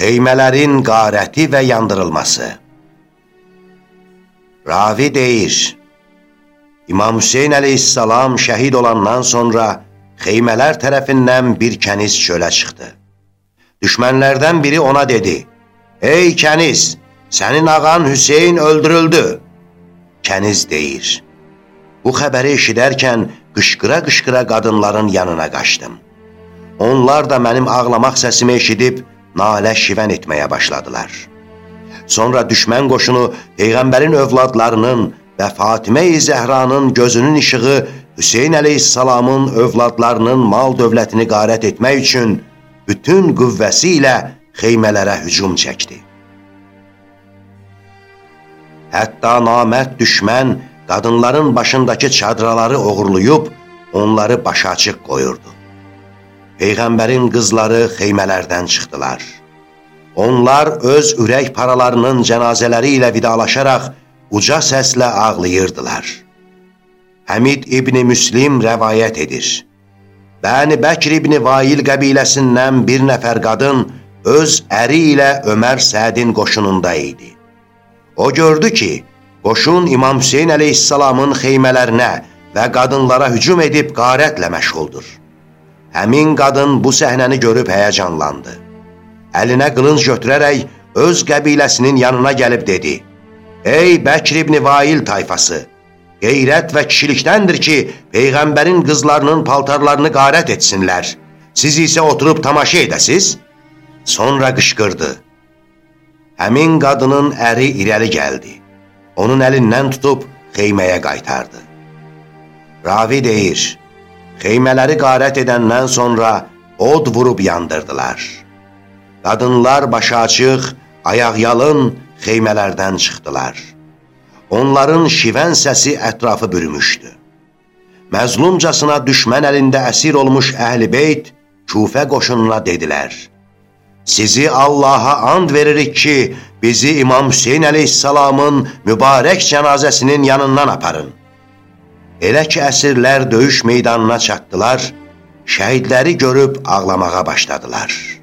Xeymələrin qarəti və yandırılması Ravi deyir, İmam Hüseyin əleyhissalam şəhid olandan sonra xeymələr tərəfindən bir kəniz çölə çıxdı. Düşmənlərdən biri ona dedi, Ey kəniz, sənin ağan Hüseyin öldürüldü. Kəniz deyir, Bu xəbəri eşidərkən qışqıra-qışqıra qadınların yanına qaçdım. Onlar da mənim ağlamaq səsimi eşidib, nalə şivən etməyə başladılar. Sonra düşmən qoşunu Peyğəmbərin övladlarının və Fatimə-i Zəhranın gözünün işığı Hüseyin əleyhissalamın övladlarının mal dövlətini qarət etmək üçün bütün qüvvəsi ilə xeymələrə hücum çəkdi. Hətta namət düşmən qadınların başındakı çadraları oğurlayıb, onları başa açıq qoyurdu. Peyğəmbərin qızları xeymələrdən çıxdılar. Onlar öz ürək paralarının cənazələri ilə vidalaşaraq uca səslə ağlayırdılar. Həmid İbni Müslim rəvayət edir. Bəni Bəkr İbni Vail qəbiləsindən bir nəfər qadın öz əri ilə Ömər Sədin qoşununda idi. O gördü ki, qoşun İmam Hüseyin əleyhissalamın xeymələrinə və qadınlara hücum edib qarətlə məşğuldur. Həmin qadın bu səhnəni görüb həyəcanlandı. Əlinə qılınc götürərək öz qəbiləsinin yanına gəlib dedi, Ey Bəkr ibn Vail tayfası, qeyrət və kişilikdəndir ki, Peyğəmbərin qızlarının paltarlarını qarət etsinlər. Siz isə oturub tamaşa edəsiz? Sonra qışqırdı. Həmin qadının əri irəli gəldi. Onun əlindən tutub xeyməyə qaytardı. Ravi deyir, Xeymələri qarət edəndən sonra od vurub yandırdılar. Qadınlar başı açıq, ayaq-yalın xeymələrdən çıxdılar. Onların şivən səsi ətrafı bürümüşdü. Məzlumcasına düşmən əlində əsir olmuş əhl-i beyt Kufə qoşununa dedilər. Sizi Allaha and veririk ki, bizi İmam Hüseyin əleyhissalamın mübarək cənazəsinin yanından aparın. Elə ki, əsirlər döyüş meydanına çatdılar, şəhidləri görüb ağlamağa başladılar.